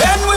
And